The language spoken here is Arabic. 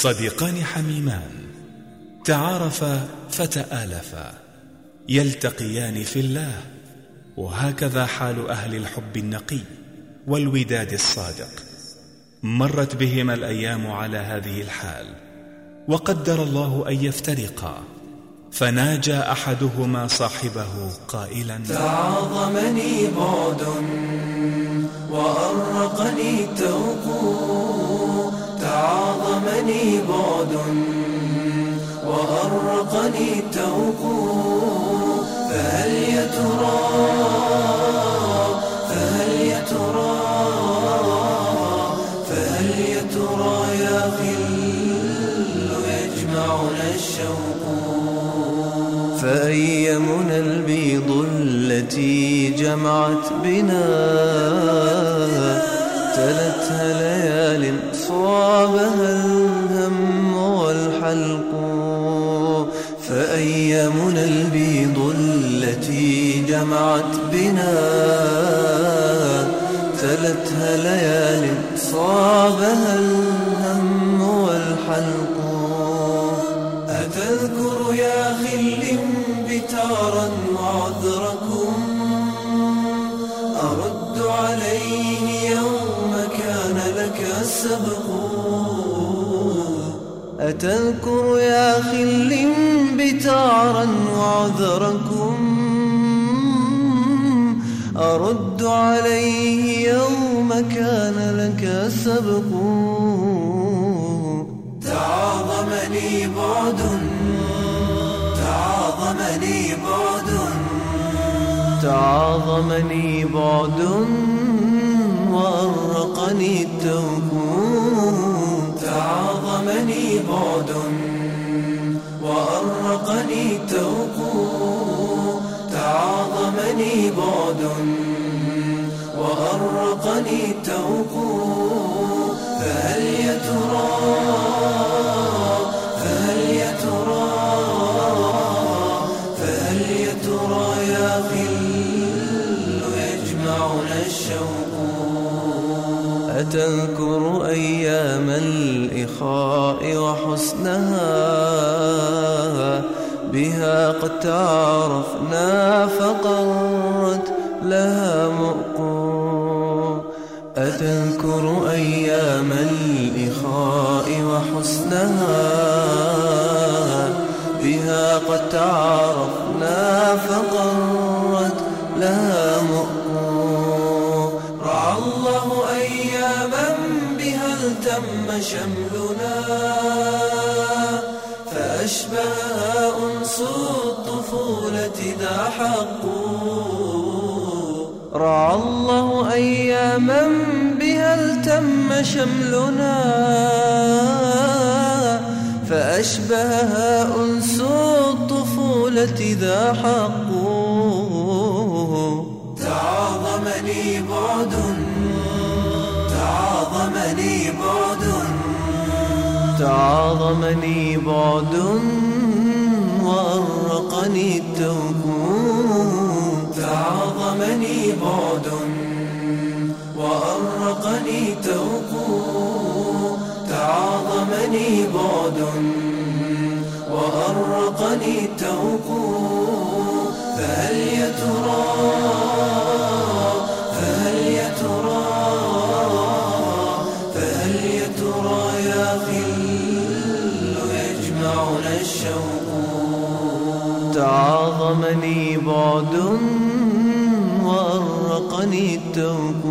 صديقان حميمان. تعارفا فتآلفا. يلتقيان في الله. وهكذا حال أهل الحب النقي والوداد الصادق. مرت بهما الأيام على هذه الحال. وقدر الله أن يفترقا. فناجى أحدهما صاحبه قائلا. تعاظمني بعد وأرقني توق تعاظمني بعد وأرقني توق فهل يترى فهل يترى فهل يترى يا خل يجمعنا الشوق؟ فأيمنا البيض التي جمعت بنا فأيامنا البيض التي جمعت بنا تلتها ليال صابها الهم والحلق. أتذكر يا خل بتارا وعذركم؟ أرد عليه يوم كان لك السبق أتذكر يا خل بتارا وعذركم. أرد عليه يوم كان لك سبق. تعاظمني بعد. تعاظمني بعد. تعاظمني بعد وأرقني تعاظمني بعد وأرقني توق تعاظمني بعد وأرقني توق فهل يترى فهل يترى فهل يترى يا خل يجمعنا الشوق أتذكر أيام الإخاء وحسنها بها قد تعرفنا فقرت لها مؤقو أتذكر أيام الإخاء وحسنها بها قد تعرفنا فقرت التم شملنا فأشبهها أنس الطفولة ذا حق. رعى الله أياما بها التم شملنا فأشبهها أنس الطفولة ذا حق. تعاظمني بعد تعاظمني بعد تعاظمني بعد وأرقني التوب تعاظمني بعد وأرقني توق تعاظمني بعد وأرقني توق فهل يترى يا خل يجمعنا الشوق تعاظمني بعد وأرقني التوق